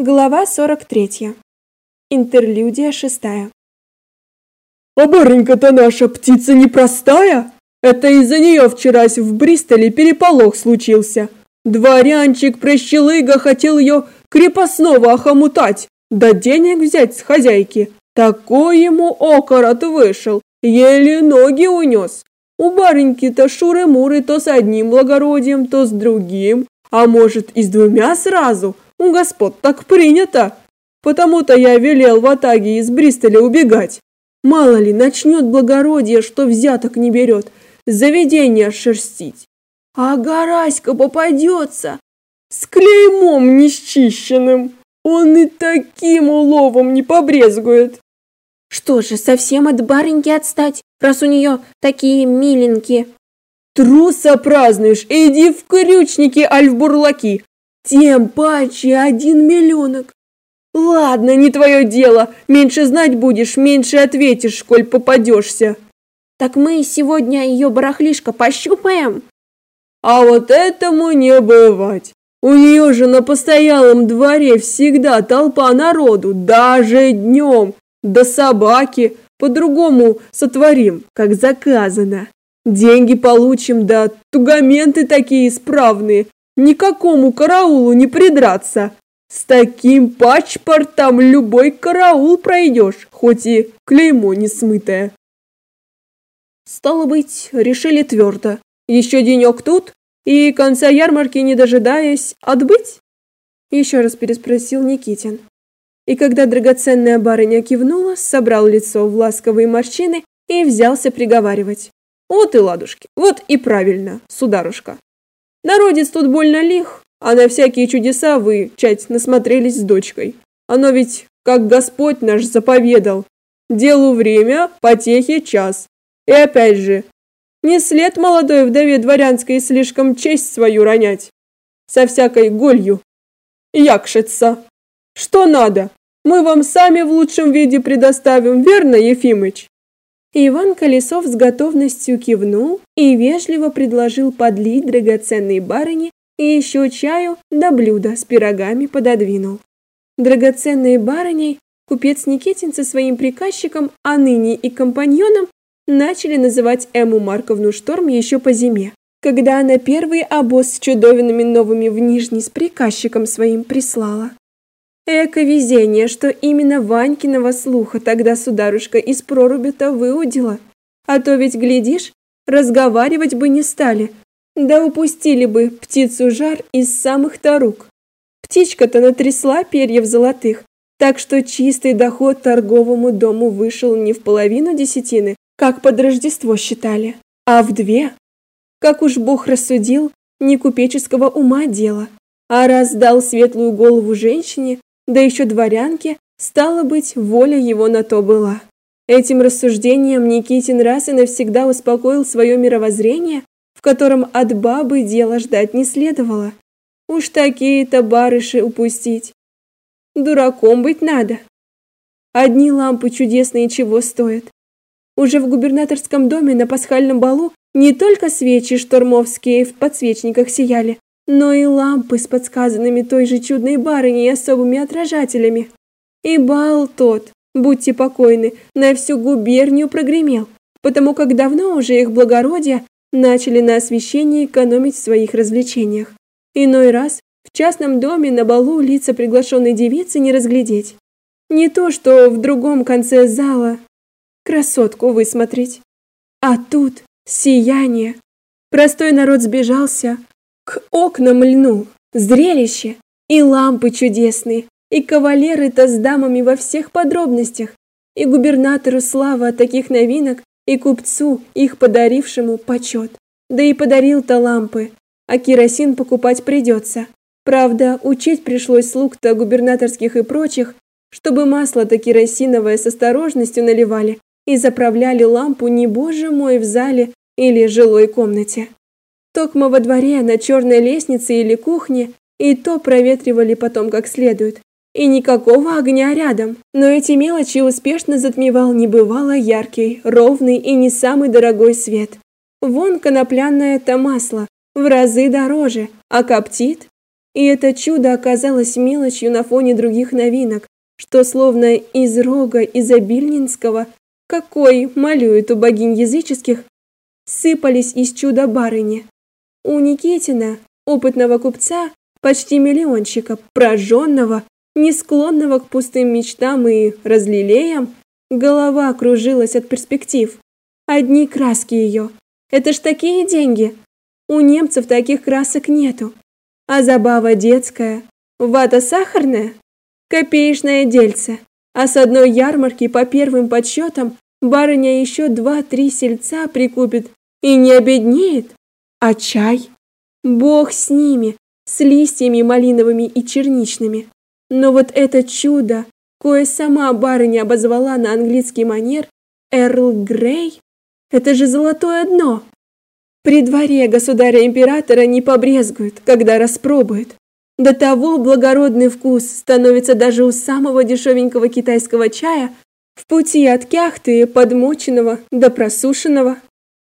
Глава 43. Интерлюдия шестая. А барынька-то наша птица непростая. Это из-за нее вчерась в Бристоле переполох случился. Дворянчик-прощелыга хотел ее крепостного охомутать, да денег взять с хозяйки. Такой ему окорот вышел, еле ноги унес. У барыньки-то шуры-муры то с одним благородием, то с другим, а может и с двумя сразу – у господ так принято. Потому-то я велел в Атаге из Бристоля убегать. Мало ли, начнет благородие, что взяток не берет, заведение шерстить. А Гараська попадется с клеймом несчищенным. Он и таким уловом не побрезгует. Что же, совсем от барыньки отстать, раз у нее такие миленькие? Труса празднуешь, иди в крючники, аль в бурлаки, тем паче один миллионок. Ладно, не твое дело. Меньше знать будешь, меньше ответишь, коль попадешься. Так мы сегодня ее барахлишко пощупаем. А вот этому не бывать. У нее же на постоялом дворе всегда толпа народу, даже днем. Да собаки, по-другому сотворим, как заказано. Деньги получим, да тугаменты такие исправные, Никакому караулу не придраться. С таким пачпортом любой караул пройдешь, хоть и клеймо не смытое. Стало быть, решили твердо. Еще денек тут, и конца ярмарки не дожидаясь, отбыть? Еще раз переспросил Никитин. И когда драгоценная барыня кивнула, собрал лицо в ласковые морщины и взялся приговаривать. Вот и ладушки, вот и правильно, сударушка. Народец тут больно лих, а на всякие чудеса вы, чать, насмотрелись с дочкой. Оно ведь, как Господь наш заповедал, делу время, потехе час. И опять же, не след молодой вдове дворянской слишком честь свою ронять. Со всякой голью. Якшиться. Что надо? Мы вам сами в лучшем виде предоставим, верно, Ефимыч? Иван Колесов с готовностью кивнул и вежливо предложил подлить драгоценной барыне и еще чаю да блюда с пирогами пододвинул. Драгоценной барыней купец Никитин со своим приказчиком, а ныне и компаньоном, начали называть Эму Марковну Шторм еще по зиме, когда она первый обоз с чудовинами новыми в Нижний с приказчиком своим прислала. Эко везение, что именно Ванькиного слуха тогда сударушка из проруби-то выудила. А то ведь, глядишь, разговаривать бы не стали, да упустили бы птицу жар из самых-то рук. Птичка-то натрясла перьев золотых, так что чистый доход торговому дому вышел не в половину десятины, как под Рождество считали, а в две. Как уж Бог рассудил, не купеческого ума дело, а раз дал светлую голову женщине, да еще дворянке, стало быть, воля его на то была. Этим рассуждением Никитин раз и навсегда успокоил свое мировоззрение, в котором от бабы дела ждать не следовало. Уж такие-то барыши упустить. Дураком быть надо. Одни лампы чудесные чего стоят. Уже в губернаторском доме на пасхальном балу не только свечи штормовские в подсвечниках сияли, но и лампы с подсказанными той же чудной барыней особыми отражателями. И бал тот, будьте покойны, на всю губернию прогремел, потому как давно уже их благородие начали на освещении экономить в своих развлечениях. Иной раз в частном доме на балу лица приглашенной девицы не разглядеть. Не то, что в другом конце зала красотку высмотреть. А тут сияние. Простой народ сбежался, к окнам льнул. Зрелище! И лампы чудесные, и кавалеры-то с дамами во всех подробностях, и губернатору слава от таких новинок, и купцу, их подарившему, почет. Да и подарил-то лампы, а керосин покупать придется. Правда, учить пришлось слуг-то губернаторских и прочих, чтобы масло-то керосиновое с осторожностью наливали и заправляли лампу не, боже мой, в зале или жилой комнате. Токмо во дворе, на черной лестнице или кухне, и то проветривали потом как следует. И никакого огня рядом. Но эти мелочи успешно затмевал небывало яркий, ровный и не самый дорогой свет. Вон конопляное это масло, в разы дороже, а коптит. И это чудо оказалось мелочью на фоне других новинок, что словно из рога изобильнинского, какой малюют у богинь языческих, сыпались из чуда барыни. У Никитина, опытного купца, почти миллионщика, прожженного, не склонного к пустым мечтам и разлилеям, голова кружилась от перспектив. Одни краски ее. Это ж такие деньги. У немцев таких красок нету. А забава детская, вата сахарная, копеечное дельце. А с одной ярмарки по первым подсчетам барыня еще два-три сельца прикупит и не обеднеет. А чай? Бог с ними, с листьями малиновыми и черничными. Но вот это чудо, кое сама барыня обозвала на английский манер Эрл Грей, это же золотое дно. При дворе государя-императора не побрезгуют, когда распробуют. До того благородный вкус становится даже у самого дешевенького китайского чая в пути от кяхты подмоченного до просушенного.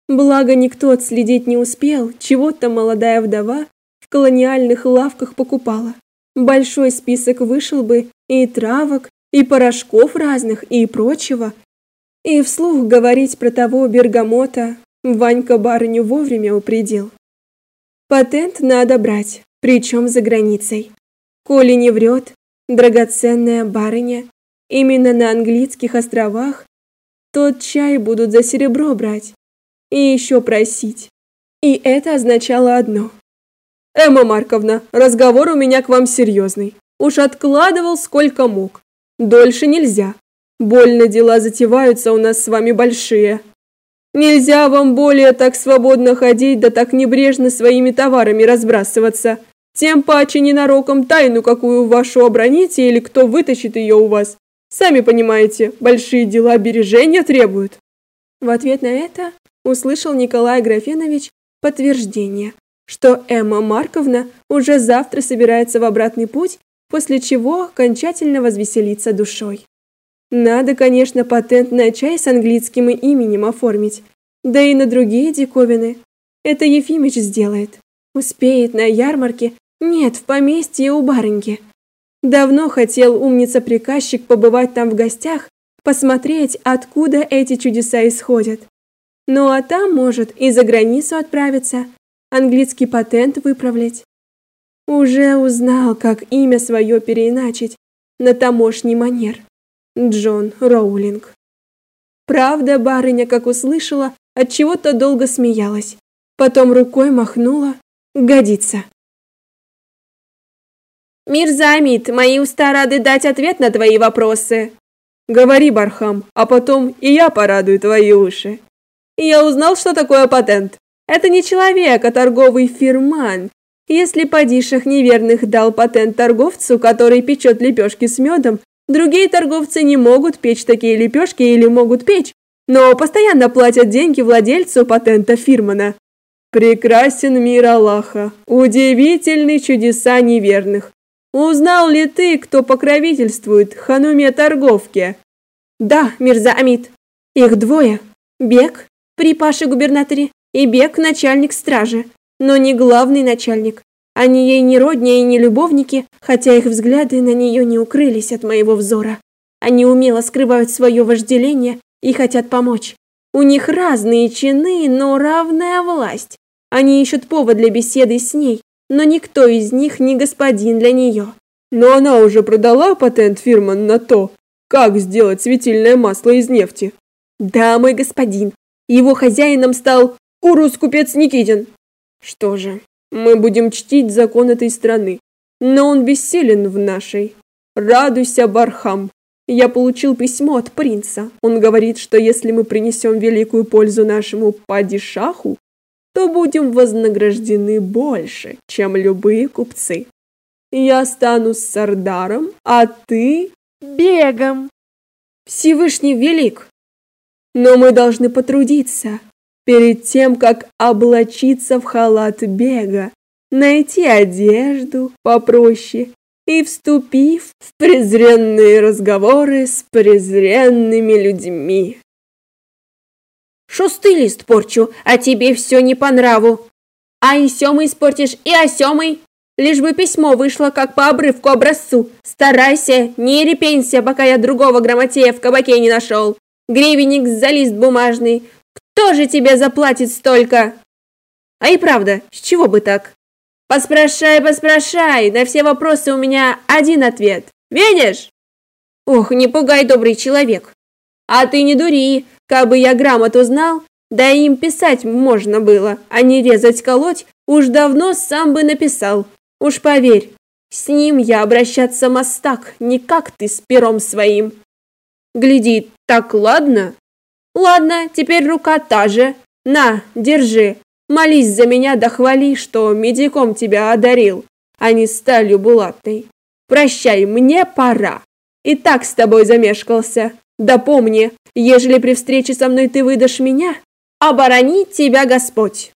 Благо никто отследить не успел, чего-то молодая вдова в колониальных лавках покупала. Большой список вышел бы и травок, и порошков разных, и прочего. И вслух говорить про того бергамота Ванька барыню вовремя упредил. Патент надо брать, причем за границей. Коли не врет, драгоценная барыня, именно на английских островах тот чай будут за серебро брать и еще просить. И это означало одно. Эмма Марковна, разговор у меня к вам серьезный. Уж откладывал сколько мог. Дольше нельзя. Больно дела затеваются у нас с вами большие. Нельзя вам более так свободно ходить, да так небрежно своими товарами разбрасываться. Тем паче ненароком тайну какую вашу оброните или кто вытащит ее у вас. Сами понимаете, большие дела бережения требуют. В ответ на это услышал Николай Графенович подтверждение, что Эмма Марковна уже завтра собирается в обратный путь, после чего окончательно возвеселится душой. Надо, конечно, патент на чай с английским именем оформить, да и на другие диковины. Это Ефимыч сделает. Успеет на ярмарке, нет, в поместье у барыньки. Давно хотел умница-приказчик побывать там в гостях, посмотреть, откуда эти чудеса исходят. Ну а там, может, и за границу отправиться, английский патент выправлять. Уже узнал, как имя свое переиначить на тамошний манер. Джон Роулинг. Правда, барыня, как услышала, от чего-то долго смеялась. Потом рукой махнула. Годится. Мирзамит, мои уста рады дать ответ на твои вопросы. Говори, Бархам, а потом и я порадую твои уши. И я узнал, что такое патент. Это не человек, а торговый фирман. Если падишах неверных дал патент торговцу, который печет лепешки с медом, другие торговцы не могут печь такие лепешки или могут печь, но постоянно платят деньги владельцу патента фирмана. Прекрасен мир Аллаха, удивительны чудеса неверных. Узнал ли ты, кто покровительствует хануме торговке? Да, Мирза Амид. Их двое. Бег при Паше губернаторе и Бег начальник стражи, но не главный начальник. Они ей не родня и не любовники, хотя их взгляды на нее не укрылись от моего взора. Они умело скрывают свое вожделение и хотят помочь. У них разные чины, но равная власть. Они ищут повод для беседы с ней, но никто из них не господин для нее. Но она уже продала патент фирман на то, как сделать светильное масло из нефти. Да, мой господин, его хозяином стал Урус-купец Никитин. Что же, мы будем чтить закон этой страны, но он бессилен в нашей. Радуйся, Бархам. Я получил письмо от принца. Он говорит, что если мы принесем великую пользу нашему падишаху, то будем вознаграждены больше, чем любые купцы. Я стану сардаром, а ты бегом. Всевышний велик, но мы должны потрудиться перед тем, как облачиться в халат бега, найти одежду попроще и вступив в презренные разговоры с презренными людьми. Шустый лист порчу, а тебе все не по нраву. А и сёмый испортишь, и осёмый. Лишь бы письмо вышло как по обрывку образцу. Старайся, не репенься, пока я другого грамотея в кабаке не нашел. Гривенник за лист бумажный. Кто же тебе заплатит столько? А и правда, с чего бы так? Поспрашай, поспрашай, на все вопросы у меня один ответ. Видишь? Ох, не пугай, добрый человек. А ты не дури, бы я грамоту знал, да им писать можно было, а не резать-колоть, уж давно сам бы написал. Уж поверь, с ним я обращаться мастак, не как ты с пером своим. Гляди, так ладно? Ладно, теперь рука та же. На, держи. Молись за меня да хвали, что медиком тебя одарил, а не сталью булатной. Прощай, мне пора. И так с тобой замешкался. Да помни, ежели при встрече со мной ты выдашь меня, оборонит тебя Господь.